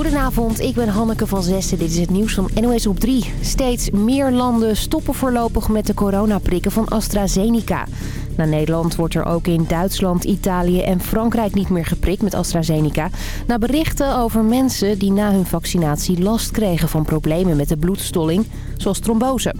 Goedenavond, ik ben Hanneke van Zessen. Dit is het nieuws van NOS op 3. Steeds meer landen stoppen voorlopig met de coronaprikken van AstraZeneca. Na Nederland wordt er ook in Duitsland, Italië en Frankrijk niet meer geprikt met AstraZeneca. Na berichten over mensen die na hun vaccinatie last kregen van problemen met de bloedstolling, zoals trombose.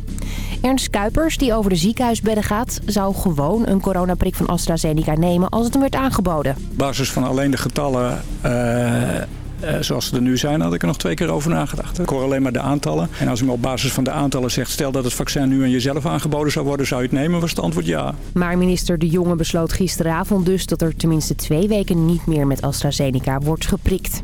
Ernst Kuipers, die over de ziekenhuisbedden gaat, zou gewoon een coronaprik van AstraZeneca nemen als het hem werd aangeboden. Op basis van alleen de getallen... eh, eh, zoals ze er nu zijn, had ik er nog twee keer over nagedacht. Ik hoor alleen maar de aantallen. En als u me op basis van de aantallen zegt... stel dat het vaccin nu aan jezelf aangeboden zou worden... zou je het nemen, was het antwoord ja. Maar minister De Jonge besloot gisteravond dus... dat er tenminste twee weken niet meer met AstraZeneca wordt geprikt.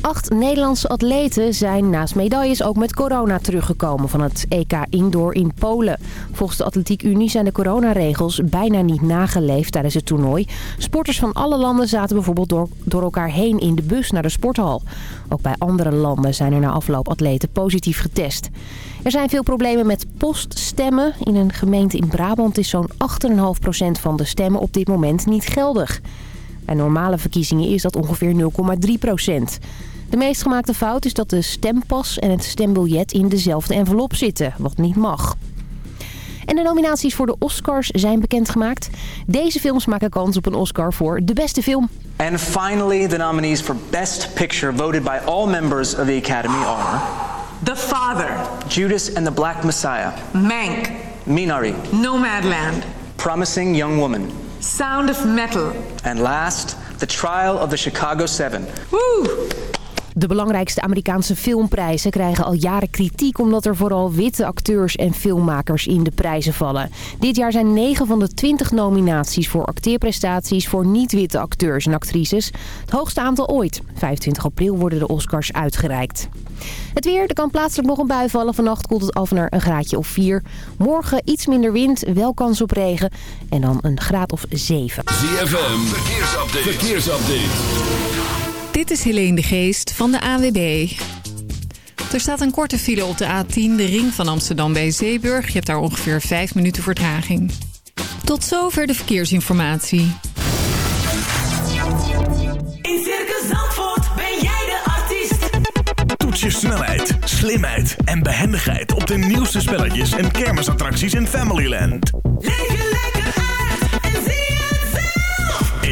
Acht Nederlandse atleten zijn naast medailles ook met corona teruggekomen... van het EK Indoor in Polen. Volgens de Atletiek Unie zijn de coronaregels bijna niet nageleefd tijdens het toernooi. Sporters van alle landen zaten bijvoorbeeld door, door elkaar heen in de bus naar de sporthal. Ook bij andere landen zijn er na afloop atleten positief getest. Er zijn veel problemen met poststemmen. In een gemeente in Brabant is zo'n 8,5% van de stemmen op dit moment niet geldig. Bij normale verkiezingen is dat ongeveer 0,3%. De meest gemaakte fout is dat de stempas en het stembiljet in dezelfde envelop zitten, wat niet mag. En de nominaties voor de Oscars zijn bekendgemaakt. Deze films maken kans op een Oscar voor de beste film. And finally, the nominees for Best Picture voted by all members of the Academy are... The Father, Judas and the Black Messiah, Mank, Minari, Nomadland, Promising Young Woman, Sound of Metal. and last, The Trial of the Chicago Seven. Woo! De belangrijkste Amerikaanse filmprijzen krijgen al jaren kritiek... omdat er vooral witte acteurs en filmmakers in de prijzen vallen. Dit jaar zijn 9 van de 20 nominaties voor acteerprestaties... voor niet-witte acteurs en actrices. Het hoogste aantal ooit. 25 april worden de Oscars uitgereikt. Het weer, er kan plaatselijk nog een bui vallen. Vannacht koelt het af naar een graadje of 4. Morgen iets minder wind, wel kans op regen. En dan een graad of 7. ZFM, verkeersupdate. verkeersupdate. Dit is Helene de Geest van de AWB. Er staat een korte file op de A10, de ring van Amsterdam bij Zeeburg. Je hebt daar ongeveer 5 minuten vertraging. Tot zover de verkeersinformatie. In Circus Zandvoort ben jij de artiest. Toets je snelheid, slimheid en behendigheid op de nieuwste spelletjes en kermisattracties in Familyland. Leef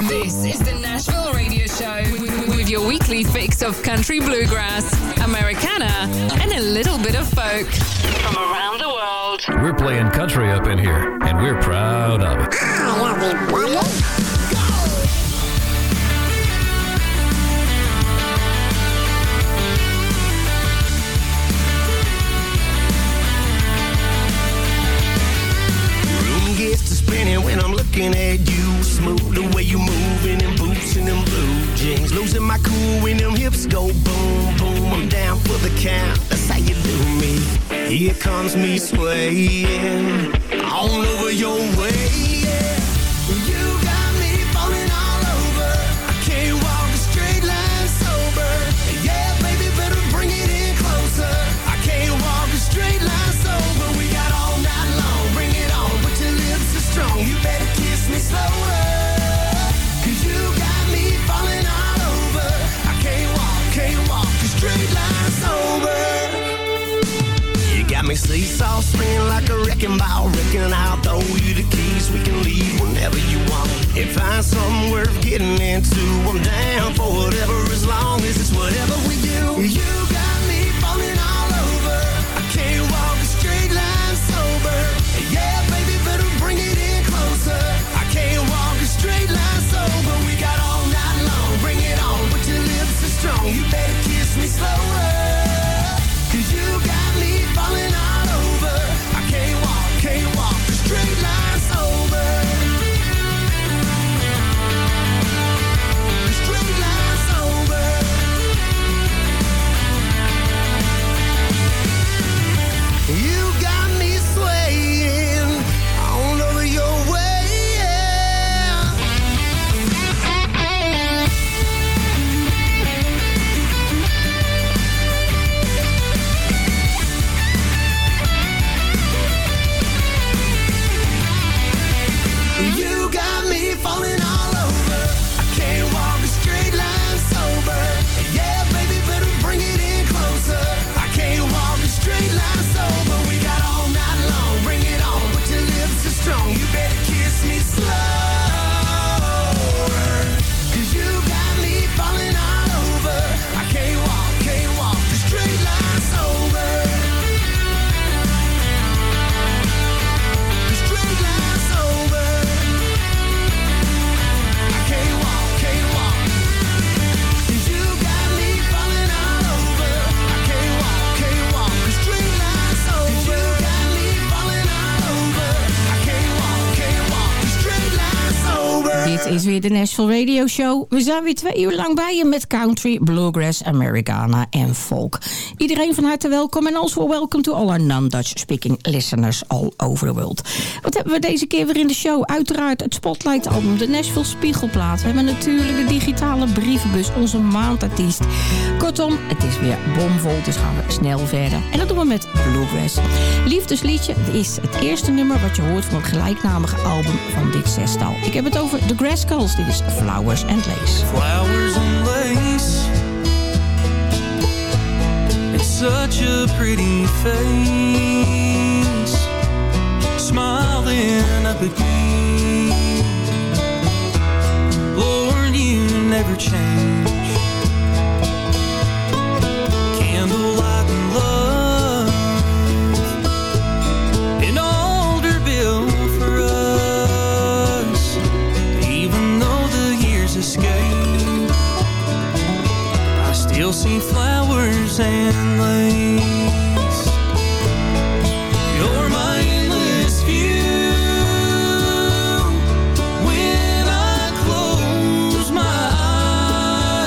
This is the Nashville Radio Show with, with your weekly fix of country bluegrass, Americana, and a little bit of folk from around the world. We're playing country up in here, and we're proud of it. Room gets to spinning when I'm looking at you. Smooth the way you moving them boots and them blue jeans. Losing my cool when them hips go boom, boom. I'm down for the count. That's how you do me. Here comes me swaying all over your way. Thinking about wrecking, I'll throw you the keys. We can leave whenever you want. And find something worth getting into. I'm down for whatever as long as it's whatever we do. You Radio Show. We zijn weer twee uur lang bij je met country, bluegrass, Americana en folk. Iedereen van harte welkom en also welcome to all our non-Dutch speaking listeners all over the world. Wat hebben we deze keer weer in de show? Uiteraard het Spotlight album, de Nashville Spiegelplaat. We hebben natuurlijk de digitale brievenbus, onze maandartiest. Kortom, het is weer bomvol, dus gaan we snel verder. En dat doen we met bluegrass. Liefdesliedje is het eerste nummer wat je hoort van het gelijknamige album van dit zestal. Ik heb het over The Grasscalls. Dit is Flowers and Lace. flowers and lace. It's such a pretty face, smiling up at me. Lord, you never change. Lace. You're view. When I close my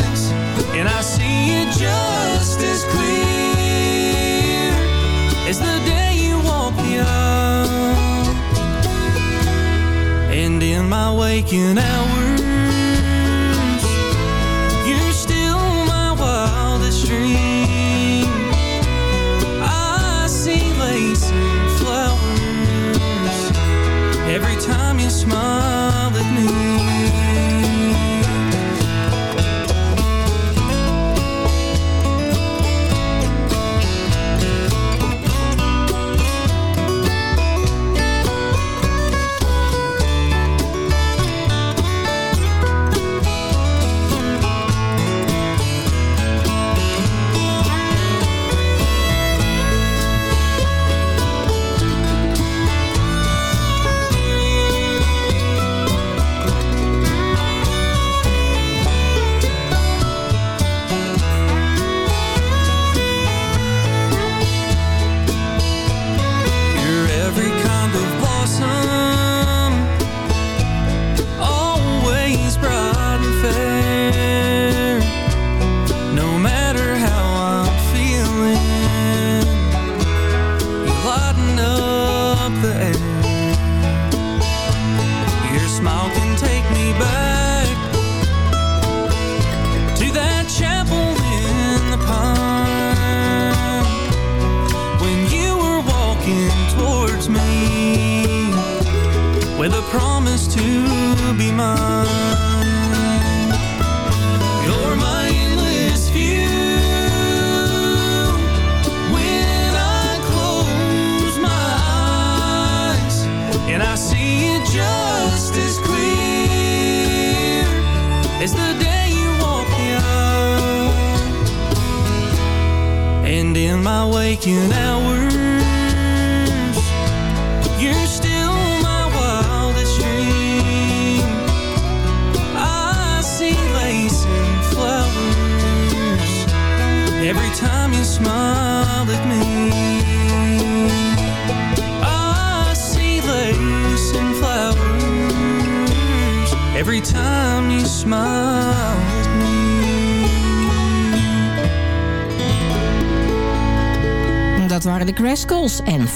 eyes, and I see it just as clear as the day you. And in my waking hours,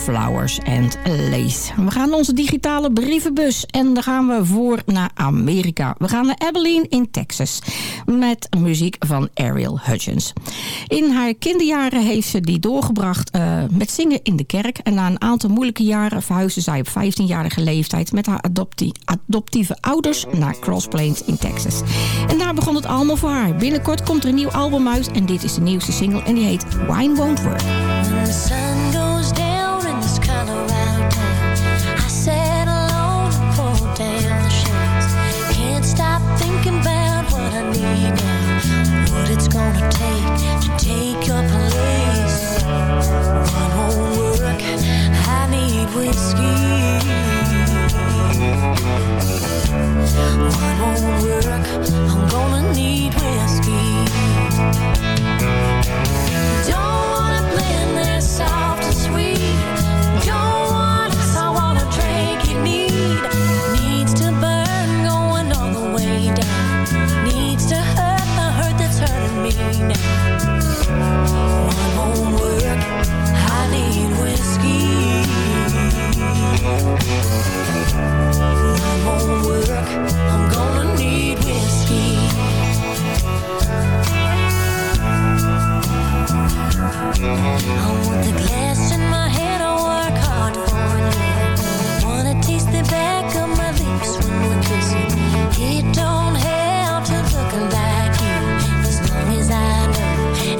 Flowers and Lace. We gaan onze digitale brievenbus en dan gaan we voor naar Amerika. We gaan naar Abilene in Texas met muziek van Ariel Hutchins. In haar kinderjaren heeft ze die doorgebracht eh, met zingen in de kerk. En na een aantal moeilijke jaren verhuisde zij op 15-jarige leeftijd met haar adoptie, adoptieve ouders naar Cross Plains in Texas. En daar begon het allemaal voor haar. Binnenkort komt er een nieuw album uit en dit is de nieuwste single en die heet Wine Won't Work. Need whiskey. Don't wanna blend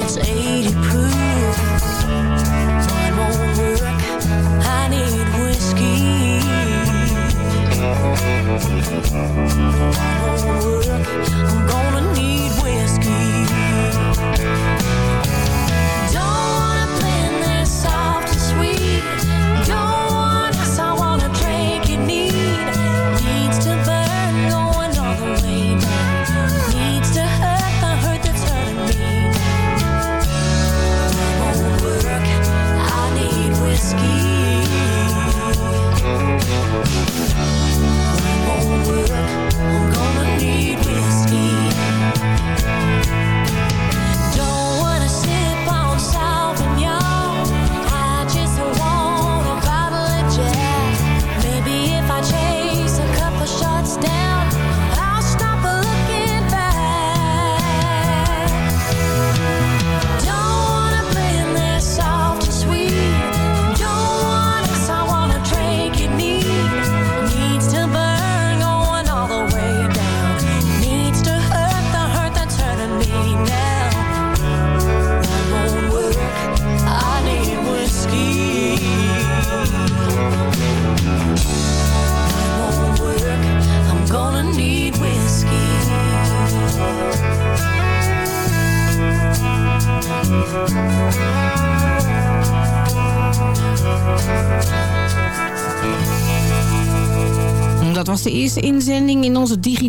it's 80 proof. One won't work, I need I'm gonna need whiskey.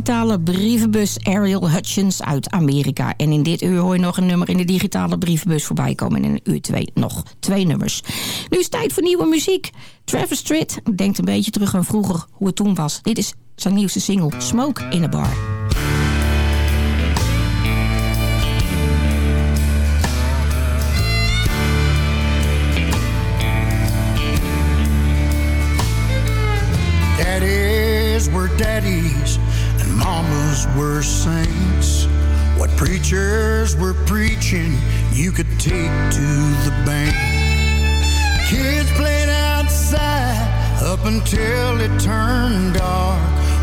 Digitale brievenbus Ariel Hutchins uit Amerika. En in dit uur hoor je nog een nummer in de digitale brievenbus voorbij komen. En in uur twee nog twee nummers. Nu is het tijd voor nieuwe muziek. Travis Tritt denkt een beetje terug aan vroeger, hoe het toen was. Dit is zijn nieuwste single, Smoke in a Bar. Daddies mamas were saints. What preachers were preaching, you could take to the bank. Kids played outside up until it turned dark.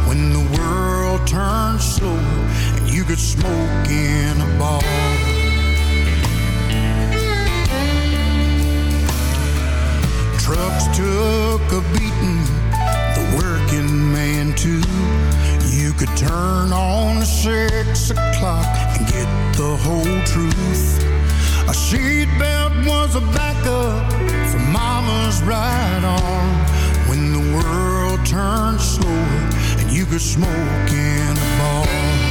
When the world turned slow and you could smoke in a bar. Trucks took a beating, the working man too. Could turn on at six o'clock and get the whole truth. A seatbelt was a backup for mama's right arm when the world turned slower and you could smoke in a bar.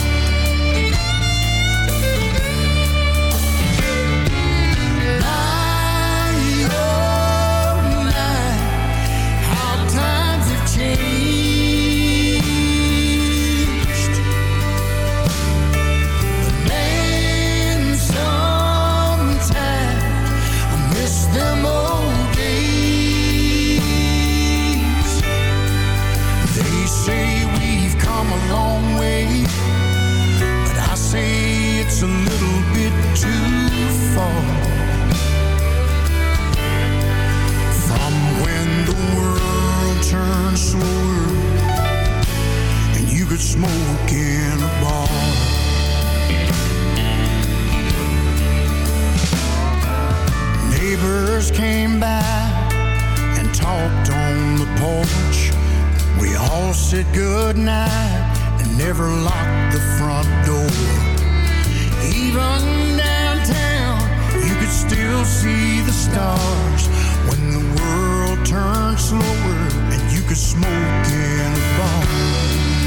Say it's a little bit too far. From when the world slower and you could smoke in a bar. Neighbors came by and talked on the porch. We all said good night and never locked the front door. Even downtown, you could still see the stars when the world turned slower and you could smoke in a bar.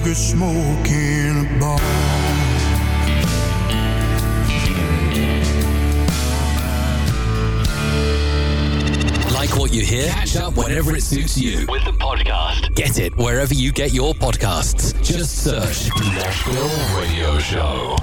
You could smoke in a bar. Like what you hear? Catch up whenever it suits you with the podcast. Get it wherever you get your podcasts. Just search Nashville Radio Show.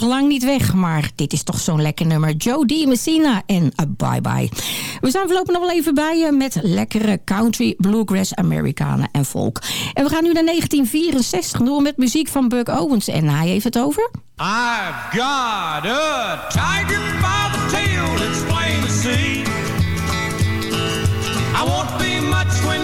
Nog lang niet weg. Maar dit is toch zo'n lekker nummer. Joe. Messina en Bye Bye. We zijn voorlopig nog wel even bij je met lekkere country, bluegrass, Amerikanen en folk. En we gaan nu naar 1964 door met muziek van Buck Owens. En hij heeft het over... Got a tiger by the tail. I won't be much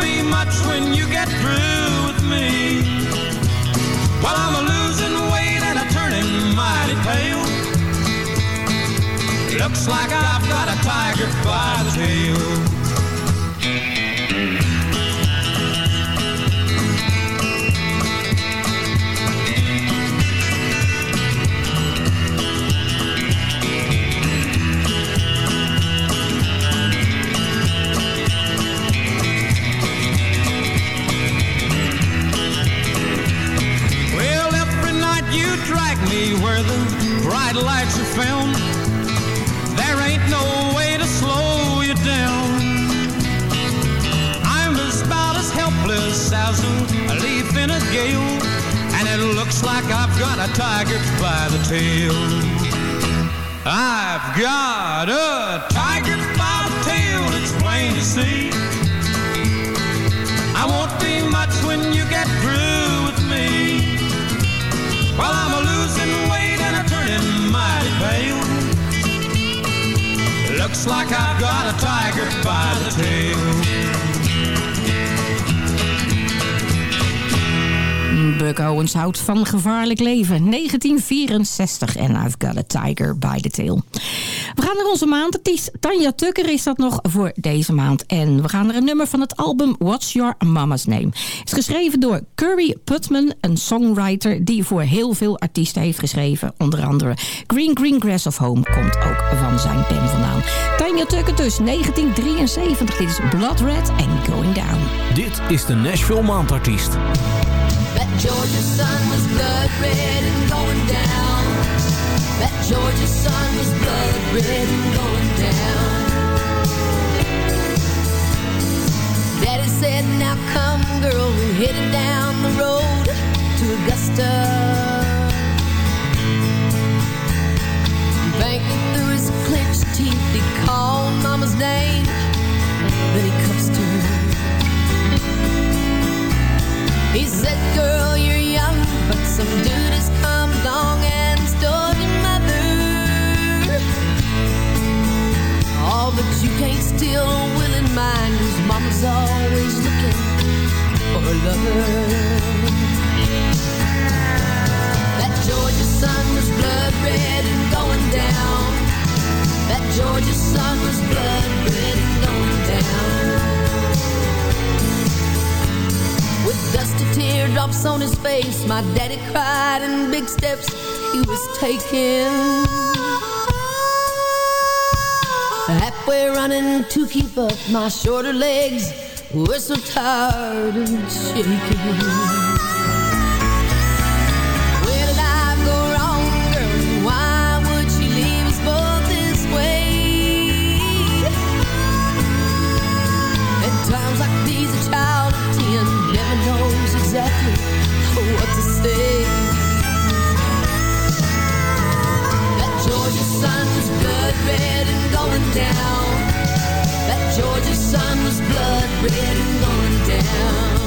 Be much when you get through with me. Well, I'm a losing weight and I'm turning mighty pale. Looks like I've got a tiger by the tail. Where the bright lights are found. There ain't no way to slow you down. I'm about as helpless as a leaf in a gale, and it looks like I've got a tiger by the tail. I've got a tiger by the tail, it's plain to see. Looks like I've got a tiger by the tail. Buck Owens houdt van gevaarlijk leven. 1964 en I've got a tiger by the tail. We gaan naar onze maandartiest. Tanja Tucker is dat nog voor deze maand. En we gaan naar een nummer van het album What's Your Mama's Name. Het is geschreven door Curry Putman, een songwriter die voor heel veel artiesten heeft geschreven. Onder andere Green Green Grass of Home komt ook van zijn pen vandaan. Tanja Tucker dus, 1973. Dit is Blood Red and Going Down. Dit is de Nashville Maandartiest. That Georgia sun was blood red and going down. That Georgia sun was blood red and going down. Daddy said, now come girl, we're headed down the road to Augusta. Banking through his clenched teeth, he called mama's name. Then he cups to her. He said, girl, you're young, but some dude has come along and Oh, but you can't steal a willing mind, whose mama's always looking for a lover. That Georgia sun was blood red and going down. That Georgia sun was blood red and going down. With dusty teardrops on his face, my daddy cried in big steps he was taking. Halfway running to keep up my shorter legs were so tired and shaking. Where did I go wrong, girl? Why would she leave us both this way? At times like these, a child of ten never knows exactly what to say. That Georgia sun going down. That Georgia sun was blood red and going down.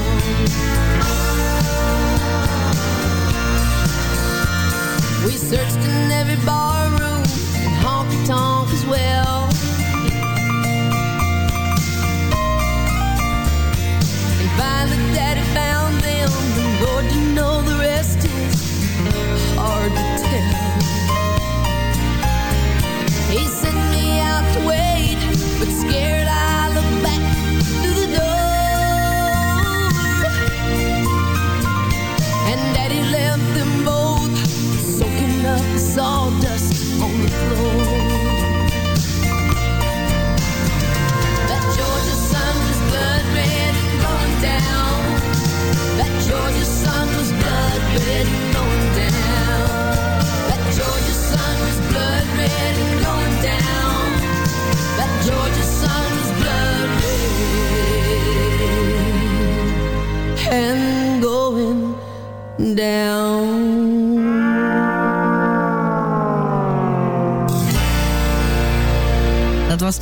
We searched in every bar room and honky tonk as well. And finally, Daddy found them, and Lord, you know the rest is hard to tell. sawdust on the floor. That Georgia sun was blood red and going down. That Georgia sun was blood red and going down. That Georgia sun was blood red and going down. That Georgia sun was blood red and going down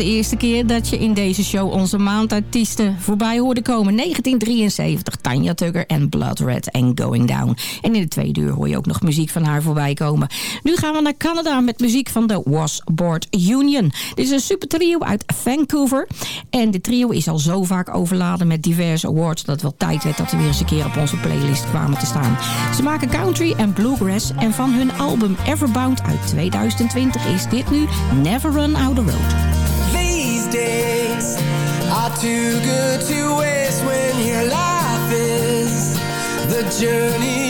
de eerste keer dat je in deze show onze maandartiesten voorbij hoorde komen. 1973, Tanya Tugger en Blood Red and Going Down. En in de tweede uur hoor je ook nog muziek van haar voorbij komen. Nu gaan we naar Canada met muziek van de Washboard Union. Dit is een super trio uit Vancouver. En de trio is al zo vaak overladen met diverse awards... dat het wel tijd werd dat ze weer eens een keer op onze playlist kwamen te staan. Ze maken country en bluegrass en van hun album Everbound uit 2020 is dit nu Never Run Out the Road. too good to waste when your life is the journey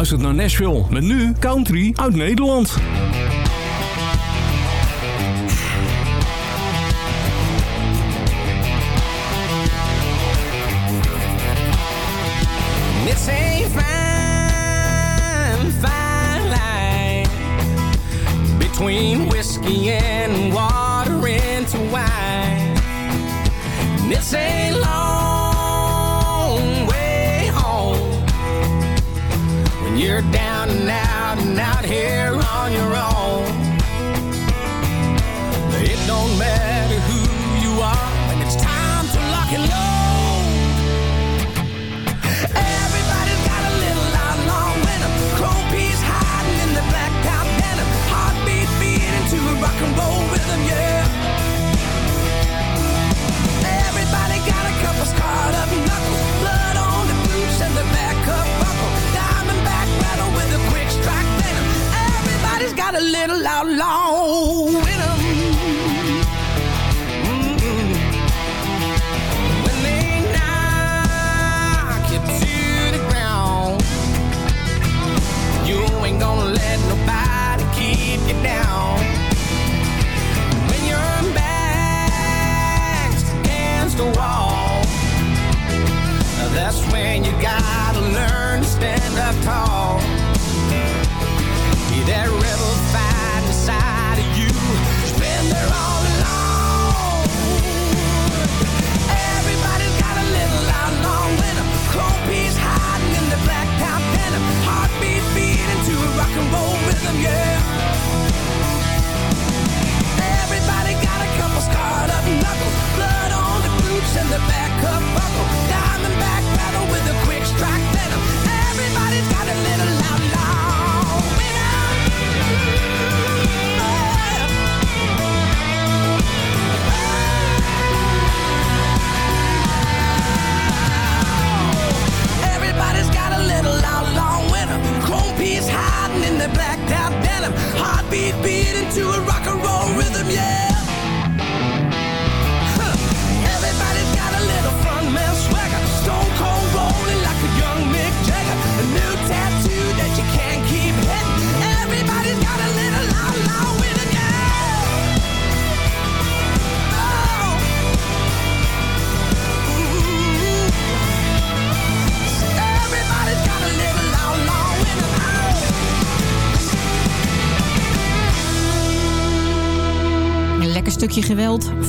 geluisterd naar Nashville. Met nu country uit Nederland.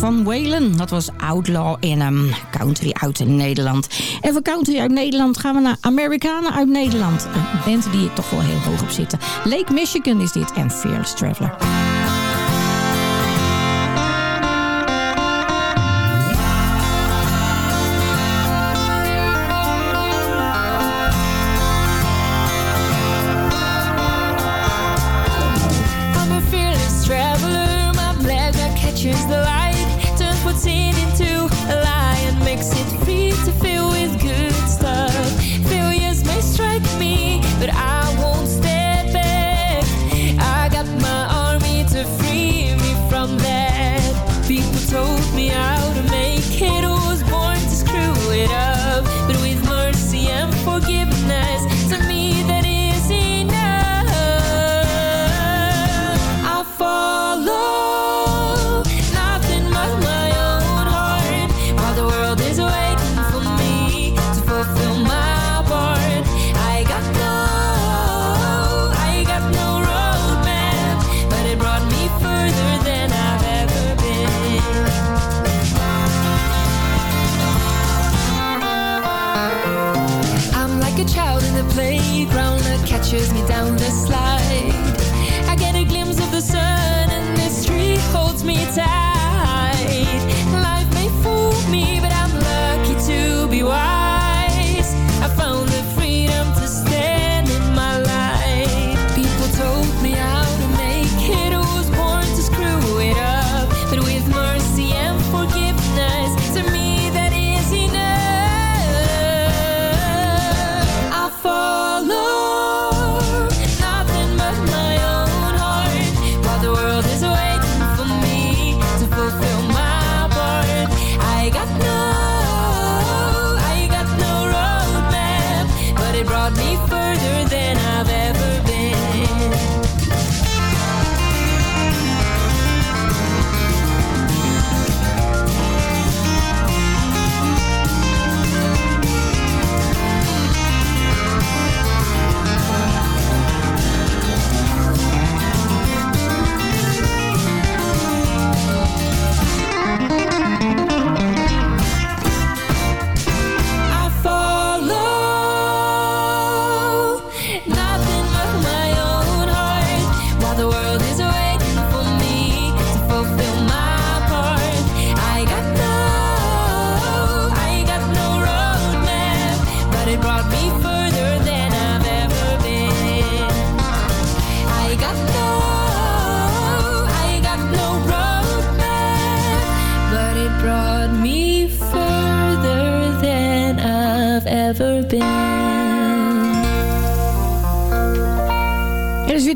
van Whalen, Dat was Outlaw in ehm, Country uit Nederland. En van country uit Nederland gaan we naar Amerikanen uit Nederland. Een band die ik toch wel heel hoog op zitten. Lake Michigan is dit en Fearless Traveler.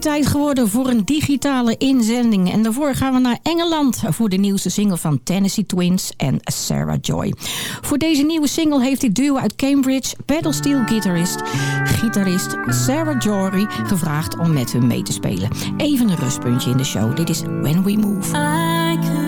tijd geworden voor een digitale inzending. En daarvoor gaan we naar Engeland voor de nieuwste single van Tennessee Twins en Sarah Joy. Voor deze nieuwe single heeft dit duo uit Cambridge pedalsteel gitarist, gitarist Sarah Joy gevraagd om met hem mee te spelen. Even een rustpuntje in de show. Dit is When We Move.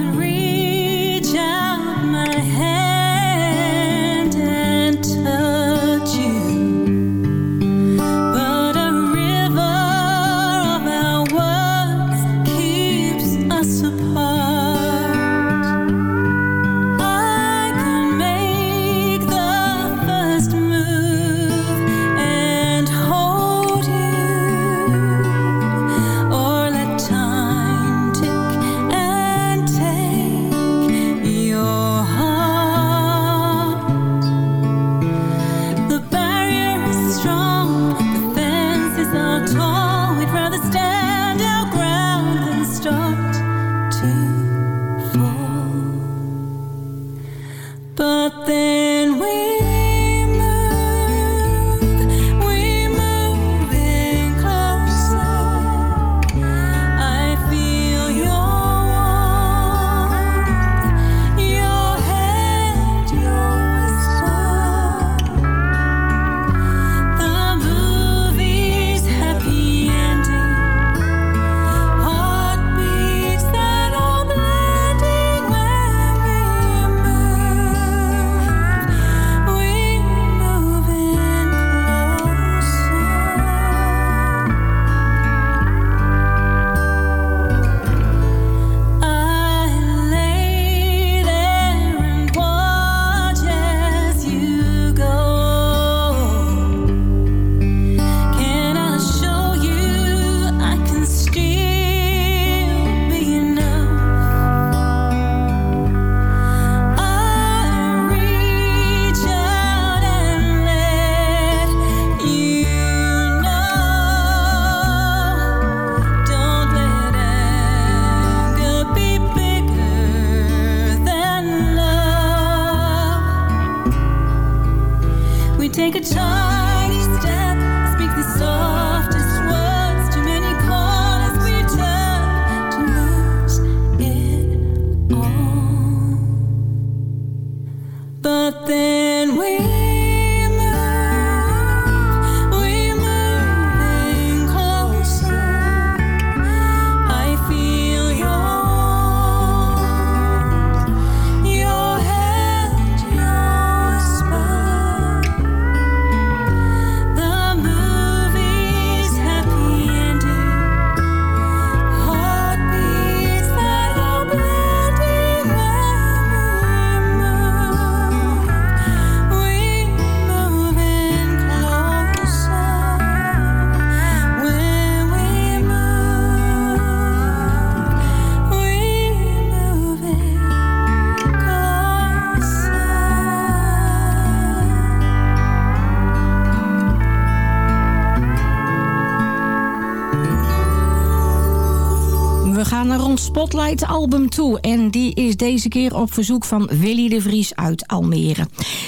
Gaan naar ons Spotlight album toe. En die is deze keer op verzoek van Willy de Vries uit Almere.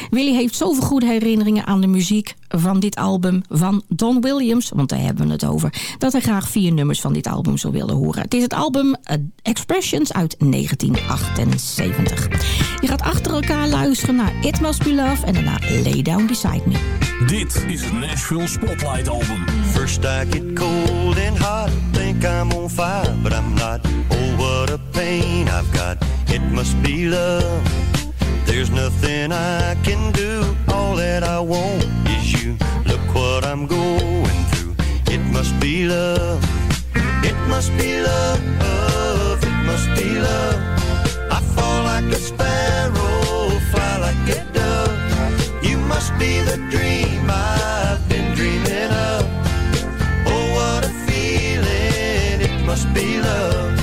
Willy heeft zoveel goede herinneringen aan de muziek van dit album van Don Williams. Want daar hebben we het over. Dat hij graag vier nummers van dit album zou willen horen. Het is het album eh, Expressions uit 1978. Je gaat achter elkaar luisteren naar It Must Be Love. En daarna Lay Down Beside Me. Dit is het Nashville Spotlight Album. First I get cold and hot, think I'm on fire, but I'm not. Oh, what a pain I've got. It must be love. There's nothing I can do. All that I want what I'm going through. It must be love. It must be love. It must be love. I fall like a sparrow, fly like a dove. You must be the dream I've been dreaming of. Oh, what a feeling, it must be love.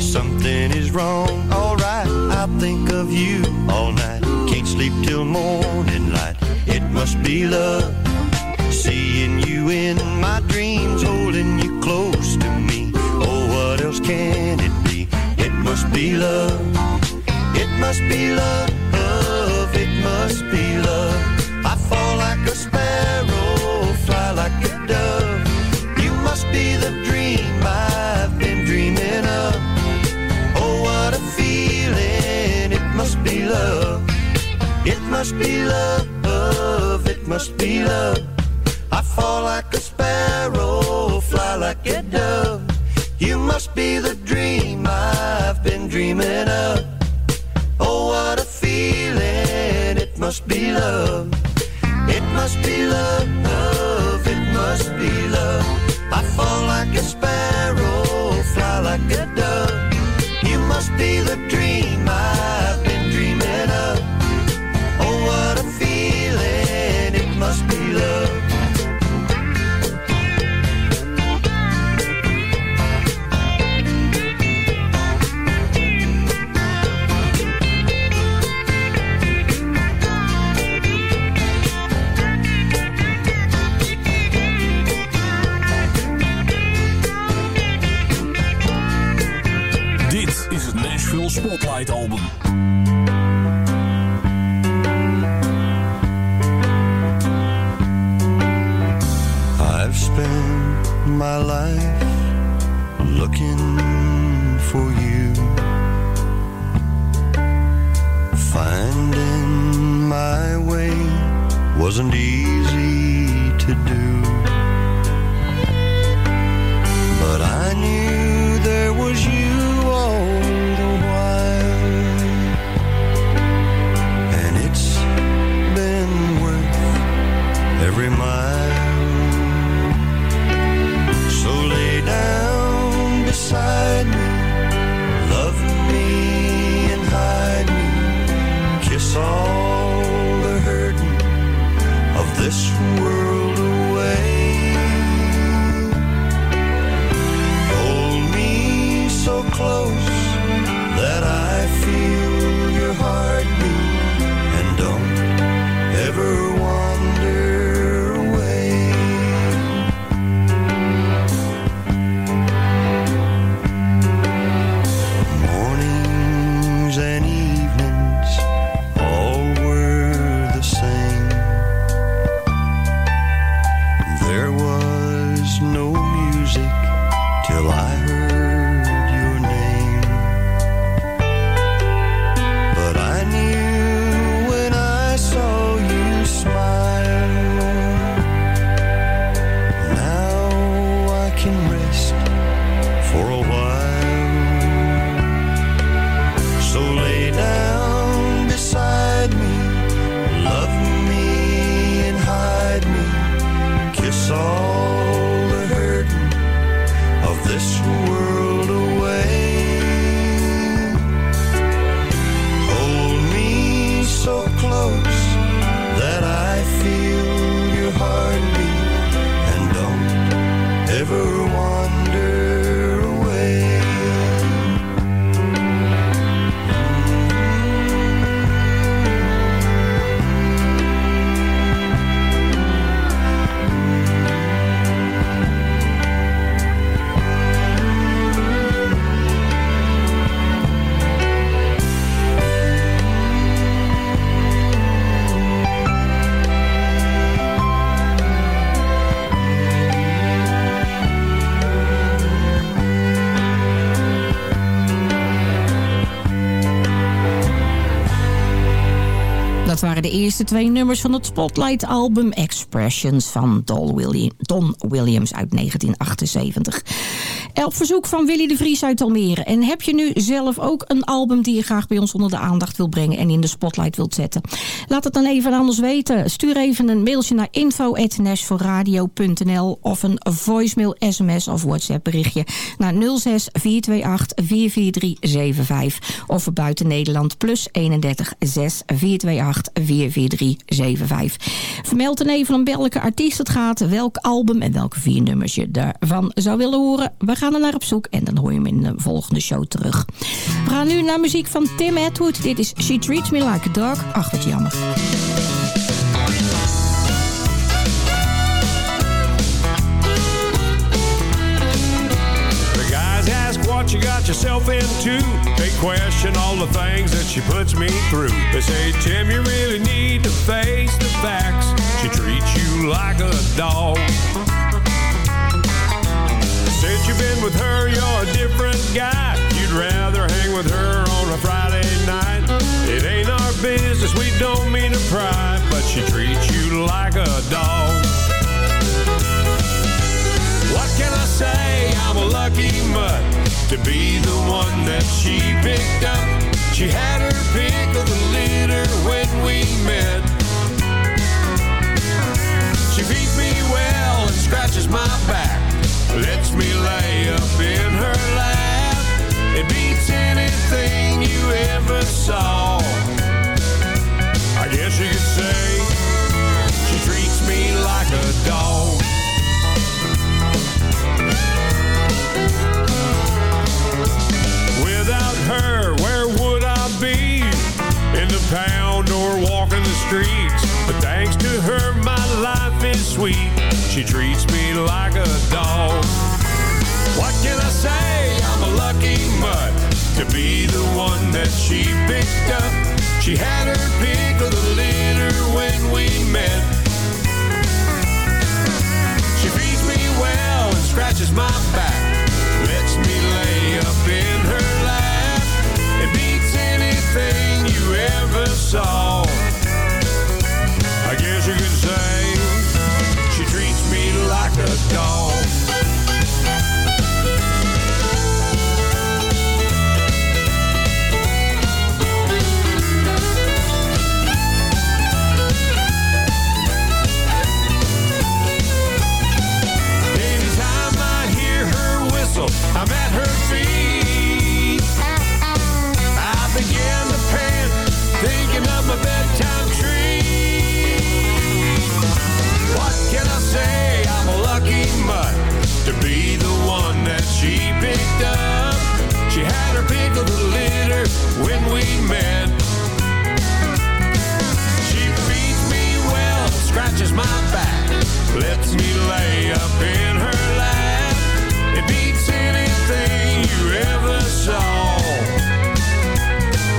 Something is wrong, alright, I'll think of you all night. Sleep till morning light, it must be love. Seeing you in my dreams, holding you close to me. Oh, what else can it be? It must be love. It must be love, it must be love. I fall like a sparrow, fly like a dove. It must be love, it must be love. I fall like a sparrow, fly like a dove. You must be the dream I've been dreaming of. Oh, what a feeling, it must be love. It must be love, it must be love. I fall like a sparrow, fly like a dove. You must be the dream I've Spotlight Album. I've spent my life looking for you, finding my way wasn't easy de eerste twee nummers van het Spotlight-album Expressions van Don, William, Don Williams uit 1978. Op verzoek van Willy de Vries uit Almere. En heb je nu zelf ook een album die je graag bij ons onder de aandacht wil brengen en in de Spotlight wilt zetten? Laat het dan even aan ons weten. Stuur even een mailtje naar info.nashvilleradio.nl of een voicemail, sms of WhatsApp berichtje naar 06 428 44375 of buiten Nederland plus 31 6 428 44375. Vermeld dan even om welke artiest het gaat, welk album en welke vier nummers je daarvan zou willen horen. We gaan er naar op zoek en dan hoor je hem in de volgende show terug. We gaan nu naar muziek van Tim Atwood. Dit is She Treats Me Like a Dog. Ach, wat jammer. What you got yourself into. They question all the things that she puts me through. They say, Tim, you really need to face the facts. She treats you like a dog. Since you've been with her, you're a different guy. You'd rather hang with her on a Friday night. It ain't our business, we don't mean to pry, but she treats you like a dog. What can I say? I'm a lucky mutt to be the one that she picked up. She had her pick of the litter when we met. She feeds me well and scratches my back. Lets me lay up in her lap. It beats anything you ever saw. I guess you could say she treats me like a dog. Without her, where would I be? In the pound or walking the streets. But thanks to her, my life is sweet. She treats me like a dog. What can I say? I'm a lucky mutt to be the one that she picked up. She had her pick of the litter when we met. She feeds me well and scratches my back. Lets me lay up in her lap. It beats anything you ever saw. Anytime I hear her whistle, I'm at her feet. Scratches my back, lets me lay up in her lap. It beats anything you ever saw.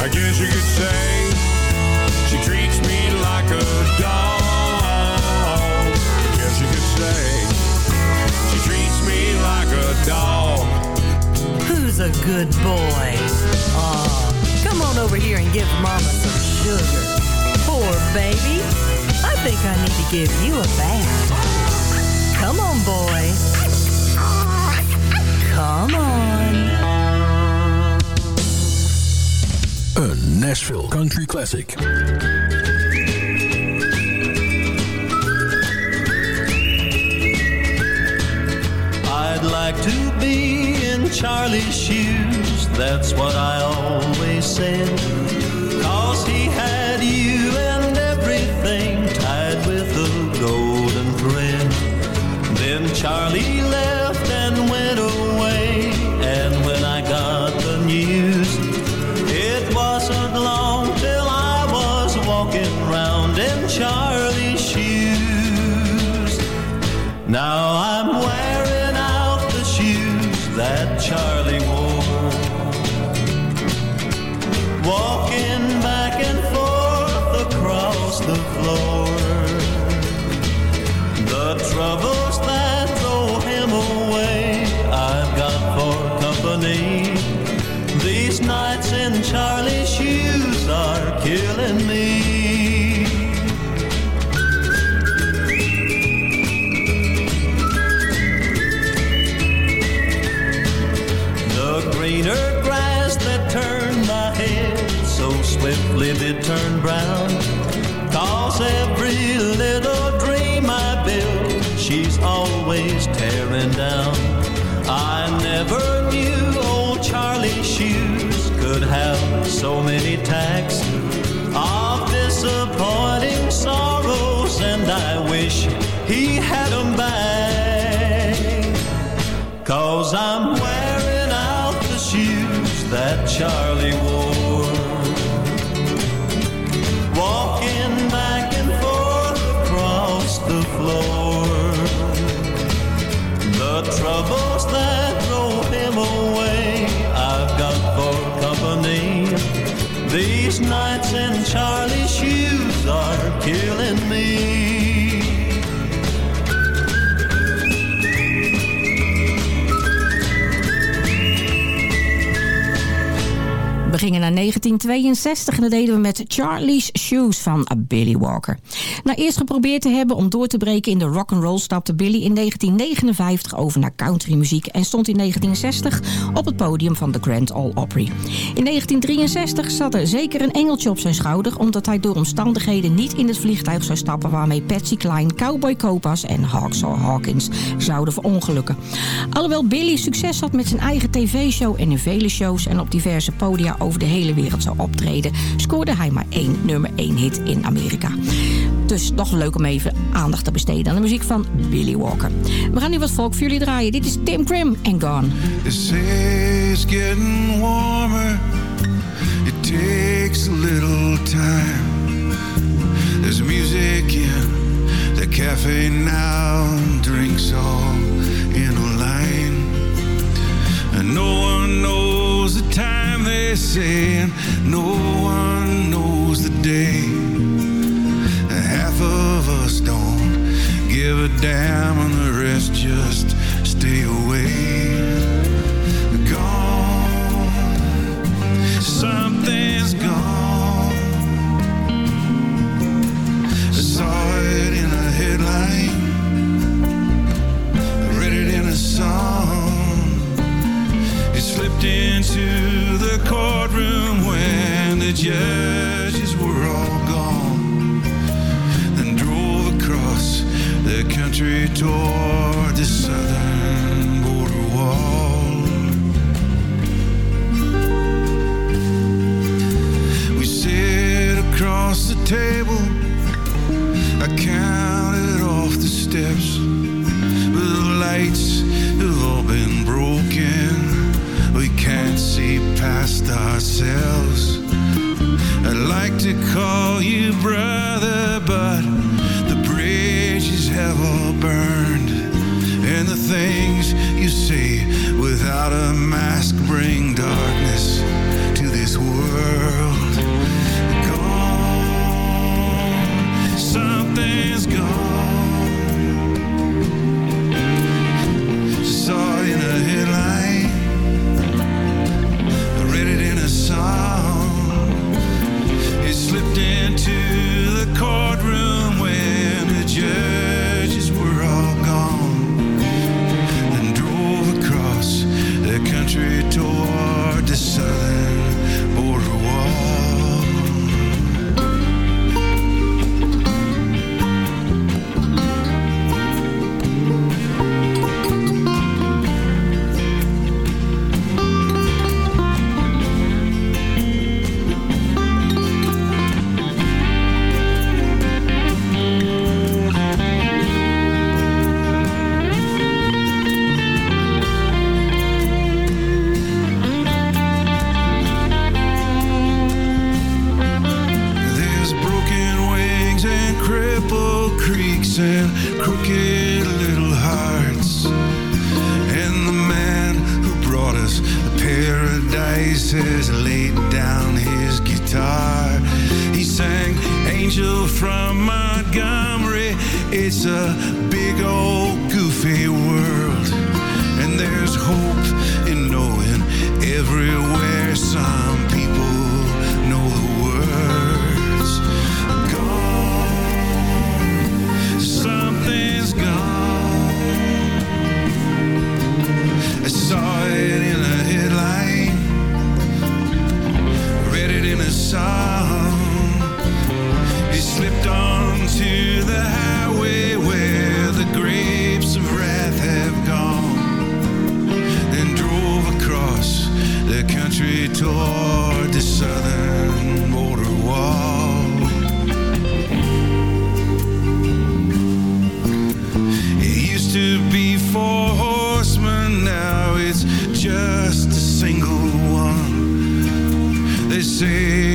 I guess you could say she treats me like a dog. Guess you could say she treats me like a dog. Who's a good boy? Aw, come on over here and give Mama some sugar. Poor baby. I think I need to give you a bath. Come on, boy. Come on. Een Nashville Country Classic. I'd like to be in Charlie's shoes, that's what I always said. Cause he had you and Charlie left and went away, and when I got the news, it wasn't long till I was walking round in Charlie's shoes. Now Cause I'm wearing out the shoes that Charlie wore. Walking back and forth across the floor. The troubles that drove him away, I've got for company. These nights gingen naar 1962 en dat deden we met Charlie's Shoes van Billy Walker. Na eerst geprobeerd te hebben om door te breken in de rock and roll stapte Billy in 1959 over naar countrymuziek en stond in 1960 op het podium van de Grand Ole Opry. In 1963 zat er zeker een engeltje op zijn schouder omdat hij door omstandigheden niet in het vliegtuig zou stappen waarmee Patsy Cline, Cowboy Copas en Hawksaw Hawkins zouden verongelukken. Alhoewel Billy succes had met zijn eigen tv-show en in vele shows en op diverse podia over de hele wereld zou optreden, scoorde hij maar één nummer 1 hit in Amerika. Dus nog leuk om even aandacht te besteden aan de muziek van Billy Walker. We gaan nu wat volk voor jullie draaien. Dit is Tim Grim en Gone. It's getting warmer. It takes a little time. There's music in the cafe now, and drinks all in a line. And no one knows the time they say, and no one knows the day. Half of us don't give a damn, and the rest just stay away. Gone, something's gone. I saw it in a headline, I read it in a song. Slipped into the courtroom when the judges were all gone. Then drove across the country toward the southern crooked little hearts. And the man who brought us the paradise has laid down his guitar. He sang Angel from Montgomery. It's a big old goofy world. And there's hope in knowing everywhere some saw it in a headline, read it in a song. It slipped onto the highway where the grapes of wrath have gone. Then drove across the country toward the see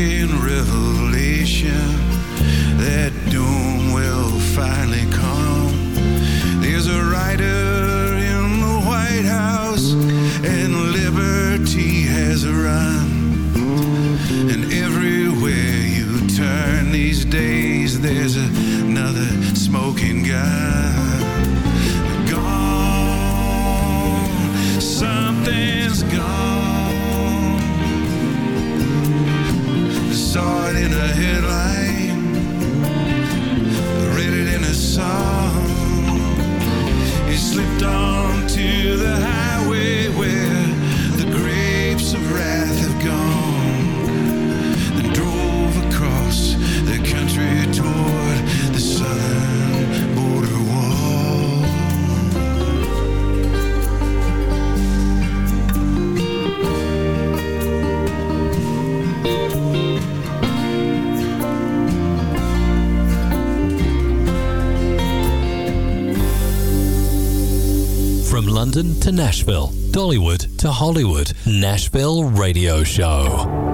London to Nashville, Dollywood to Hollywood, Nashville Radio Show.